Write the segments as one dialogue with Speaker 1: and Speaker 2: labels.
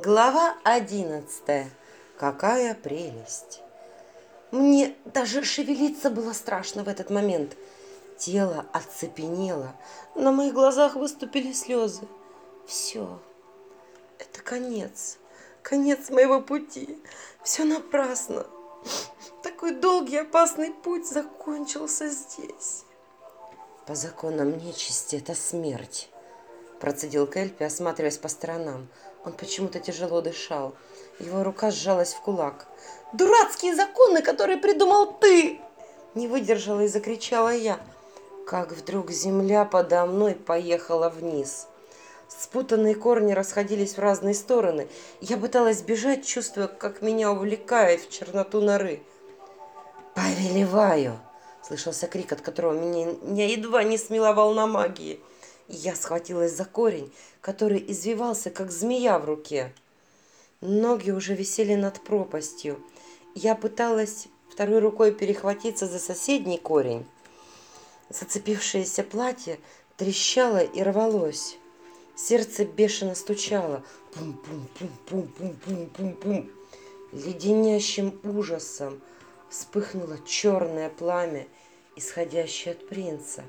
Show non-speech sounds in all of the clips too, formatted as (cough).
Speaker 1: Глава одиннадцатая. Какая прелесть! Мне даже шевелиться было страшно в этот момент. Тело оцепенело, на моих глазах выступили слезы. Все, это конец, конец моего пути. Все напрасно. Такой долгий опасный путь закончился здесь. По законам нечисти это смерть. Процедил Кельпи, осматриваясь по сторонам. Он почему-то тяжело дышал. Его рука сжалась в кулак. «Дурацкие законы, которые придумал ты!» Не выдержала и закричала я. Как вдруг земля подо мной поехала вниз. Спутанные корни расходились в разные стороны. Я пыталась бежать, чувствуя, как меня увлекает в черноту норы. «Повелеваю!» – слышался крик, от которого меня, меня едва не смела волна магии – я схватилась за корень, который извивался, как змея в руке. Ноги уже висели над пропастью. Я пыталась второй рукой перехватиться за соседний корень. Зацепившееся платье трещало и рвалось. Сердце бешено стучало. Пум-пум-пум-пум-пум-пум-пум. Леденящим ужасом вспыхнуло черное пламя, исходящее от принца.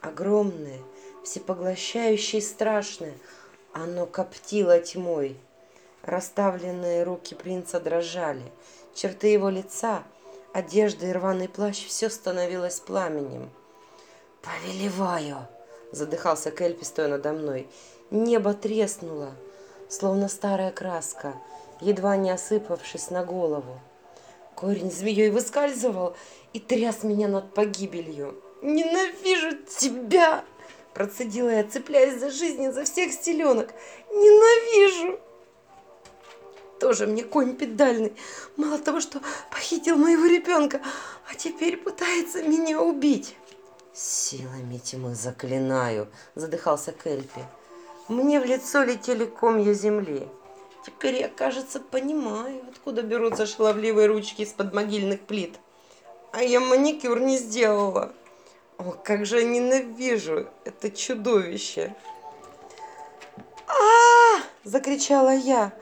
Speaker 1: Огромное, всепоглощающее и страшное. Оно коптило тьмой. Расставленные руки принца дрожали. Черты его лица, одежда и рваный плащ – все становилось пламенем. «Повелеваю!» – задыхался Кельпи, стоя надо мной. Небо треснуло, словно старая краска, едва не осыпавшись на голову. Корень змеей выскальзывал и тряс меня над погибелью. «Ненавижу тебя!» Процедила я, цепляясь за жизнь изо всех стеленок. Ненавижу! Тоже мне конь педальный. Мало того, что похитил моего ребенка, а теперь пытается меня убить. Силами тьмы заклинаю, задыхался Кельпи. Мне в лицо летели комья земли. Теперь я, кажется, понимаю, откуда берутся шаловливые ручки из-под могильных плит. А я маникюр не сделала. О, как же я ненавижу это чудовище! а, закричала я,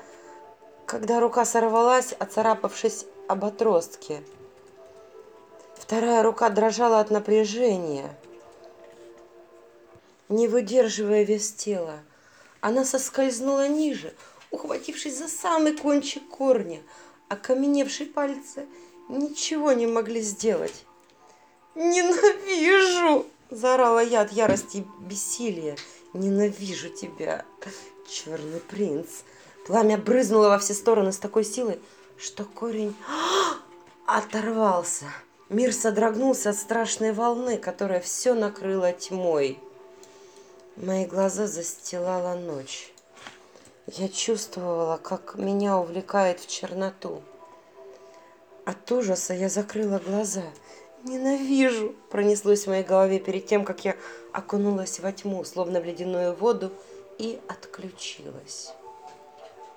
Speaker 1: когда рука сорвалась, оцарапавшись об отростке. Вторая рука дрожала от напряжения, не выдерживая вес тела. Она соскользнула ниже, ухватившись за самый кончик корня, а каменевшие пальцы ничего не могли сделать. «Ненавижу!» – заорала я от ярости и бессилия. «Ненавижу тебя, черный принц!» Пламя брызнуло во все стороны с такой силой, что корень (gasps) оторвался. Мир содрогнулся от страшной волны, которая все накрыла тьмой. Мои глаза застилала ночь. Я чувствовала, как меня увлекает в черноту. От ужаса я закрыла глаза – «Ненавижу!» – пронеслось в моей голове перед тем, как я окунулась во тьму, словно в ледяную воду, и отключилась.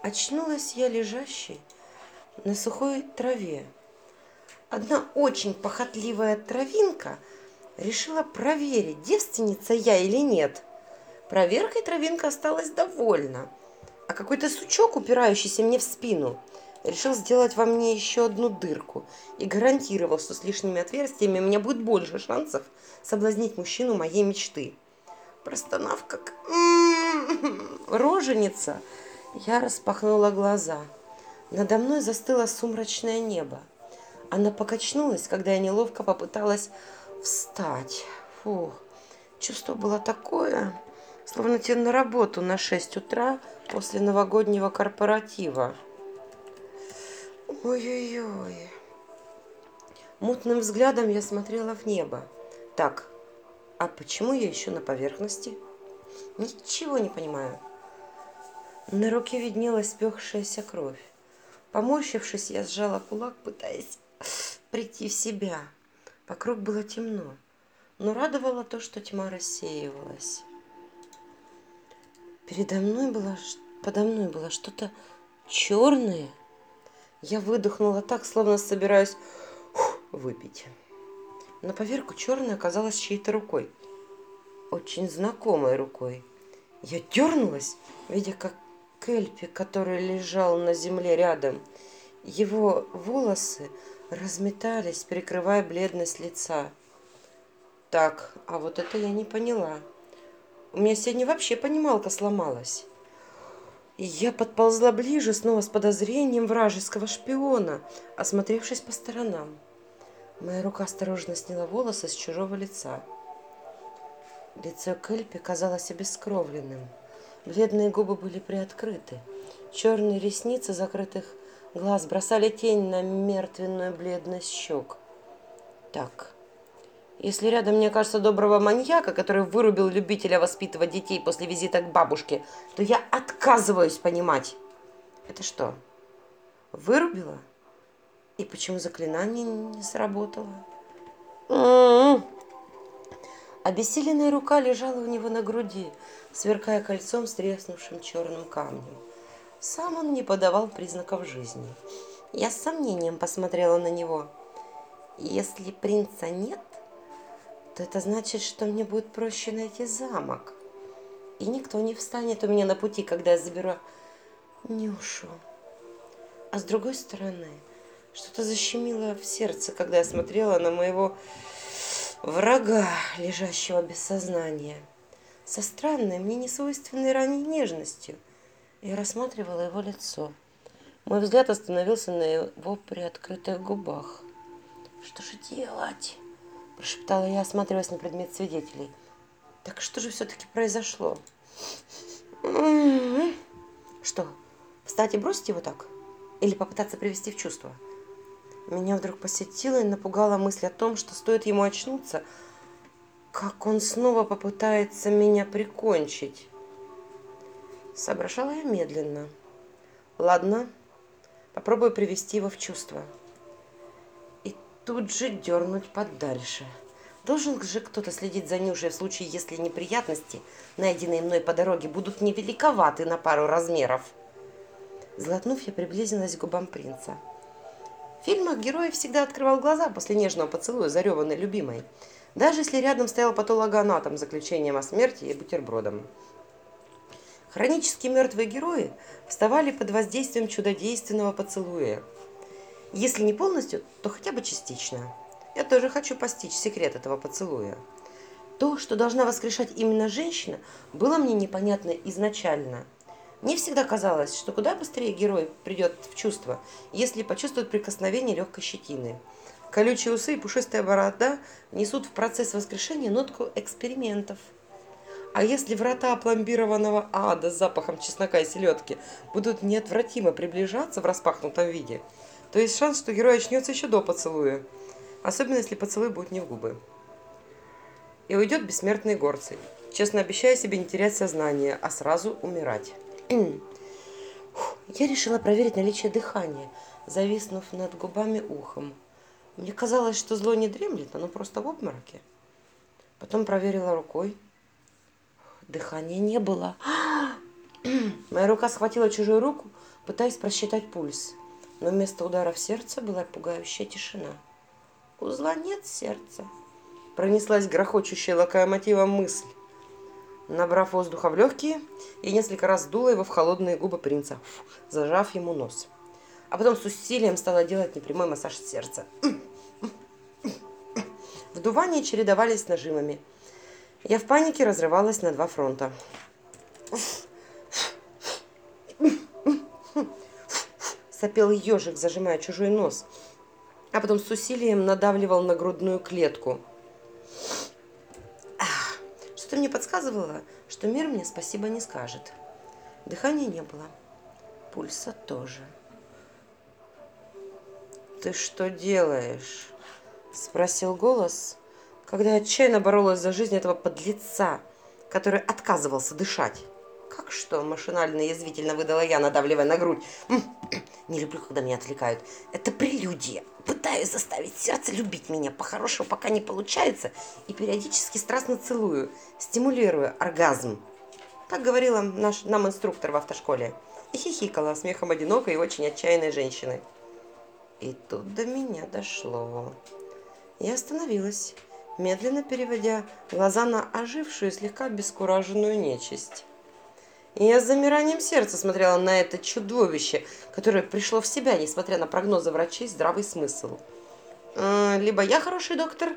Speaker 1: Очнулась я лежащей на сухой траве. Одна очень похотливая травинка решила проверить, девственница я или нет. Проверкой травинка осталась довольна, а какой-то сучок, упирающийся мне в спину – решил сделать во мне еще одну дырку и гарантировал, что с лишними отверстиями у меня будет больше шансов соблазнить мужчину моей мечты. Простонав как роженица, я распахнула глаза. Надо мной застыло сумрачное небо. Она покачнулась, когда я неловко попыталась встать. Фу, чувство было такое, словно тебе на работу на 6 утра после новогоднего корпоратива. Ой-ой-ой. Мутным взглядом я смотрела в небо. Так, а почему я еще на поверхности? Ничего не понимаю. На руке виднелась спекшаяся кровь. Поморщившись, я сжала кулак, пытаясь прийти в себя. Вокруг было темно, но радовало то, что тьма рассеивалась. Передо мной было, подо мной было что-то черное – я выдохнула так, словно собираюсь выпить. На поверку черная оказалась чьей-то рукой. Очень знакомой рукой. Я дернулась, видя, как Кельпи, который лежал на земле рядом. Его волосы разметались, прикрывая бледность лица. Так, а вот это я не поняла. У меня сегодня вообще понималка сломалась. Я подползла ближе, снова с подозрением вражеского шпиона, осмотревшись по сторонам. Моя рука осторожно сняла волосы с чужого лица. Лицо Кельпи казалось обескровленным. Бледные губы были приоткрыты. Черные ресницы закрытых глаз бросали тень на мертвенную бледность щек. Так, если рядом не окажется доброго маньяка, который вырубил любителя воспитывать детей после визита к бабушке, то я отказываюсь понимать. Это что, вырубила? И почему заклинание не сработало? М-м-м. Обессиленная рука лежала у него на груди, сверкая кольцом с треснувшим черным камнем. Сам он не подавал признаков жизни. Я с сомнением посмотрела на него. Если принца нет, то это значит, что мне будет проще найти замок. И никто не встанет у меня на пути, когда я заберу Нюшу. А с другой стороны, что-то защемило в сердце, когда я смотрела на моего врага, лежащего без сознания, со странной, мне несвойственной ранней нежностью. Я рассматривала его лицо. Мой взгляд остановился на его приоткрытых губах. Что же делать? Прошептала я, осматриваясь на предмет свидетелей. Так что же все-таки произошло? Что, встать и бросить его так? Или попытаться привести в чувство? Меня вдруг посетила и напугала мысль о том, что стоит ему очнуться, как он снова попытается меня прикончить. Соображала я медленно. Ладно, попробую привести его в чувство тут же дернуть подальше. Должен же кто-то следить за Нюшей в случае, если неприятности, найденные мной по дороге, будут невеликоваты на пару размеров. Злотнув, я приблизилась к губам принца. В фильмах герой всегда открывал глаза после нежного поцелуя зареванной любимой, даже если рядом стоял патологоанатом с заключением о смерти и бутербродом. Хронически мертвые герои вставали под воздействием чудодейственного поцелуя – если не полностью, то хотя бы частично. Я тоже хочу постичь секрет этого поцелуя. То, что должна воскрешать именно женщина, было мне непонятно изначально. Мне всегда казалось, что куда быстрее герой придет в чувство, если почувствует прикосновение легкой щетины. Колючие усы и пушистая борода несут в процесс воскрешения нотку экспериментов. А если врата пломбированного ада с запахом чеснока и селедки будут неотвратимо приближаться в распахнутом виде – то есть шанс, что герой очнется еще до поцелуя. Особенно, если поцелуй будет не в губы. И уйдет бессмертный горцей, честно обещая себе не терять сознание, а сразу умирать. (clears throat) Я решила проверить наличие дыхания, зависнув над губами ухом. Мне казалось, что зло не дремлет, оно просто в обмороке. Потом проверила рукой. Дыхания не было. (clears throat) Моя рука схватила чужую руку, пытаясь просчитать пульс но вместо удара в сердце была пугающая тишина. «Узла нет сердца», — пронеслась грохочущая локомотивом мысль. Набрав воздуха в легкие, и несколько раз дула его в холодные губы принца, зажав ему нос. А потом с усилием стала делать непрямой массаж сердца. Вдувания чередовались с нажимами. Я в панике разрывалась на два фронта. Сопел ежик, зажимая чужой нос, а потом с усилием надавливал на грудную клетку. Что-то мне подсказывало, что мир мне спасибо не скажет. Дыхания не было, пульса тоже. «Ты что делаешь?» – спросил голос, когда отчаянно боролась за жизнь этого подлеца, который отказывался дышать. «Как что?» – машинально и язвительно выдала я, надавливая на грудь. (clears throat) «Не люблю, когда меня отвлекают. Это прелюдия. Пытаюсь заставить сердце любить меня. По-хорошему пока не получается. И периодически страстно целую, стимулируя оргазм». Так говорила наш, нам инструктор в автошколе. И хихикала смехом одинокой и очень отчаянной женщины. И тут до меня дошло. Я остановилась, медленно переводя глаза на ожившую, слегка обескураженную нечисть. И я с замиранием сердца смотрела на это чудовище, которое пришло в себя, несмотря на прогнозы врачей, здравый смысл. Э, либо я хороший доктор,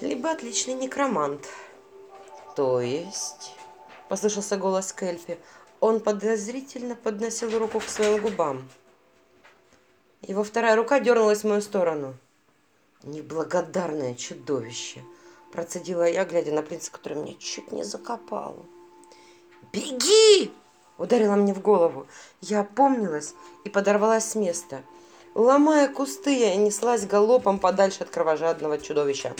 Speaker 1: либо отличный некромант. То есть, послышался голос Кельпи, он подозрительно подносил руку к своим губам. Его вторая рука дернулась в мою сторону. «Неблагодарное чудовище!» Процедила я, глядя на принца, который меня чуть не закопал. «Беги!» Ударила мне в голову. Я опомнилась и подорвалась с места. Ломая кусты, я неслась галопом подальше от кровожадного чудовища.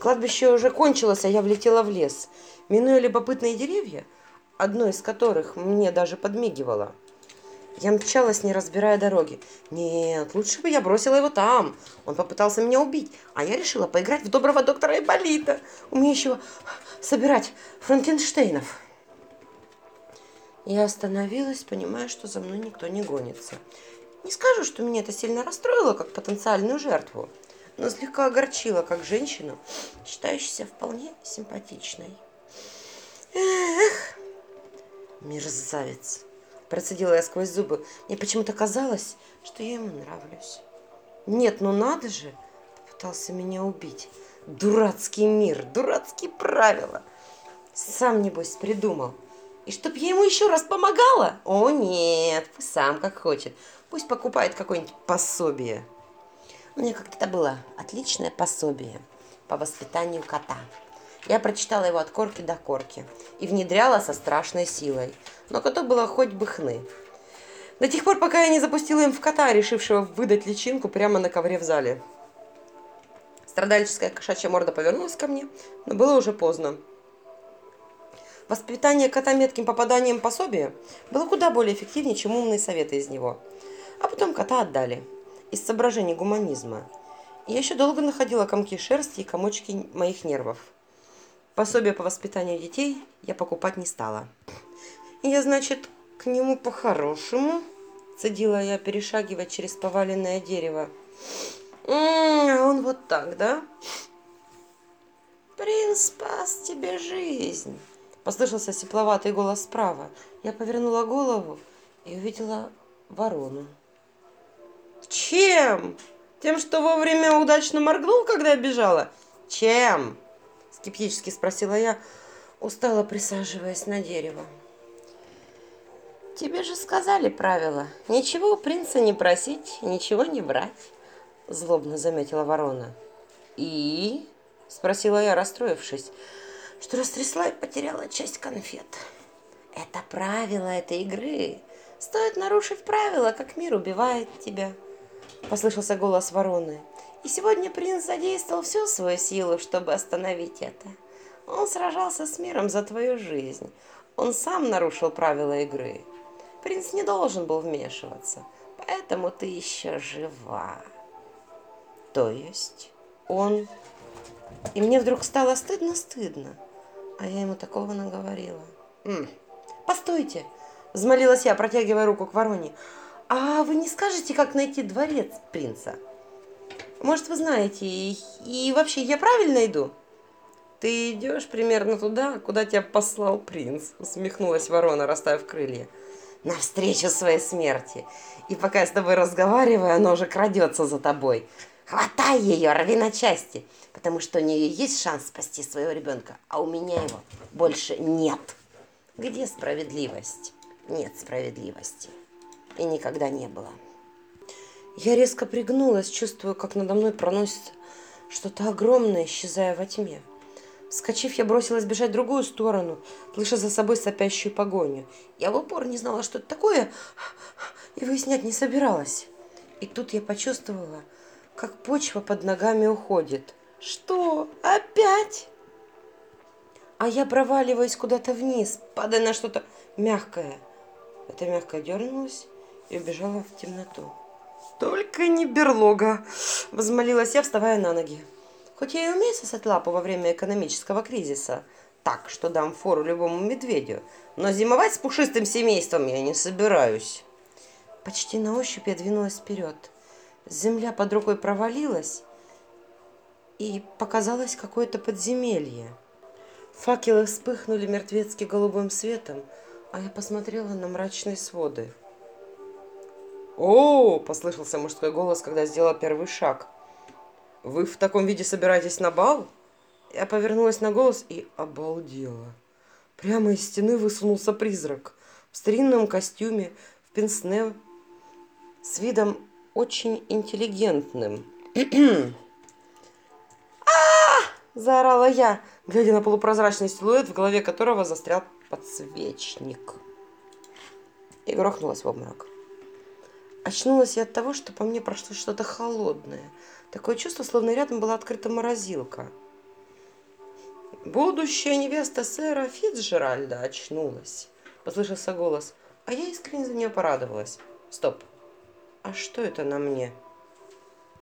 Speaker 1: Кладбище уже кончилось, а я влетела в лес, минуя любопытные деревья, одно из которых мне даже подмигивало. Я мчалась, не разбирая дороги. Нет, лучше бы я бросила его там. Он попытался меня убить, а я решила поиграть в доброго доктора Айболита, умеющего собирать франкенштейнов. Я остановилась, понимая, что за мной никто не гонится. Не скажу, что меня это сильно расстроило, как потенциальную жертву, но слегка огорчило, как женщину, считающуюся вполне симпатичной. Эх, мерзавец. Процедила я сквозь зубы. Мне почему-то казалось, что я ему нравлюсь. Нет, ну надо же. Попытался меня убить. Дурацкий мир, дурацкие правила. Сам, небось, придумал. И чтоб я ему еще раз помогала? О, нет, пусть сам как хочет. Пусть покупает какое-нибудь пособие. У меня как-то было отличное пособие по воспитанию кота. Я прочитала его от корки до корки и внедряла со страшной силой. Но коту было хоть бы хны. До тех пор, пока я не запустила им в кота, решившего выдать личинку прямо на ковре в зале. Страдальческая кошачья морда повернулась ко мне, но было уже поздно. Воспитание кота метким попаданием пособия было куда более эффективнее, чем умные советы из него. А потом кота отдали. Из соображений гуманизма. Я еще долго находила комки шерсти и комочки моих нервов. Пособие по воспитанию детей я покупать не стала. Я, значит, к нему по-хорошему, цедила я, перешагивая через поваленное дерево. А он вот так, да? Принц спас тебе жизнь. Послышался сепловатый голос справа. Я повернула голову и увидела ворону. Чем? Тем, что вовремя удачно моргнул, когда бежала? Чем? Скептически спросила я, устало присаживаясь на дерево. Тебе же сказали правила. Ничего у принца не просить, ничего не брать, злобно заметила ворона. И? Спросила я, расстроившись, что растрясла и потеряла часть конфет. Это правила этой игры. Стоит нарушить правила, как мир убивает тебя. Послышался голос вороны. И сегодня принц задействовал всю свою силу, чтобы остановить это. Он сражался с миром за твою жизнь. Он сам нарушил правила игры. Принц не должен был вмешиваться, поэтому ты еще жива. То есть он... И мне вдруг стало стыдно-стыдно, а я ему такого наговорила. М -м. «Постойте!» – взмолилась я, протягивая руку к вороне. «А вы не скажете, как найти дворец принца?» Может, вы знаете, и, и вообще я правильно иду? Ты идешь примерно туда, куда тебя послал принц, усмехнулась ворона, расставив крылья. Навстречу своей смерти. И пока я с тобой разговариваю, оно уже крадется за тобой. Хватай ее, рви на части, потому что у нее есть шанс спасти своего ребенка, а у меня его больше нет. Где справедливость? Нет справедливости. И никогда не было. Я резко пригнулась, чувствуя, как надо мной проносится что-то огромное, исчезая во тьме. Вскочив, я бросилась бежать в другую сторону, слыша за собой сопящую погоню. Я в упор не знала, что это такое, и выяснять не собиралась. И тут я почувствовала, как почва под ногами уходит. Что? Опять? А я проваливаюсь куда-то вниз, падая на что-то мягкое. Это мягкое дернулось и убежало в темноту. «Только не берлога!» – возмолилась я, вставая на ноги. Хоть я и умею сосать лапу во время экономического кризиса, так, что дам фору любому медведю, но зимовать с пушистым семейством я не собираюсь. Почти на ощупь я двинулась вперед. Земля под рукой провалилась, и показалось какое-то подземелье. Факелы вспыхнули мертвецки голубым светом, А я посмотрела на мрачные своды. «О!» – послышался мужской голос, когда сделал первый шаг. «Вы в таком виде собираетесь на бал?» Я повернулась на голос и обалдела. Прямо из стены высунулся призрак в старинном костюме, в пенсне, с видом очень интеллигентным. (clears throat) заорала я, глядя на полупрозрачный силуэт, в голове которого застрял подсвечник. И грохнулась в обморок. Очнулась я от того, что по мне прошло что-то холодное. Такое чувство, словно рядом была открыта морозилка. Будущая невеста сэра Фицджеральда очнулась. Послышался голос, а я искренне за нее порадовалась. Стоп, а что это на мне?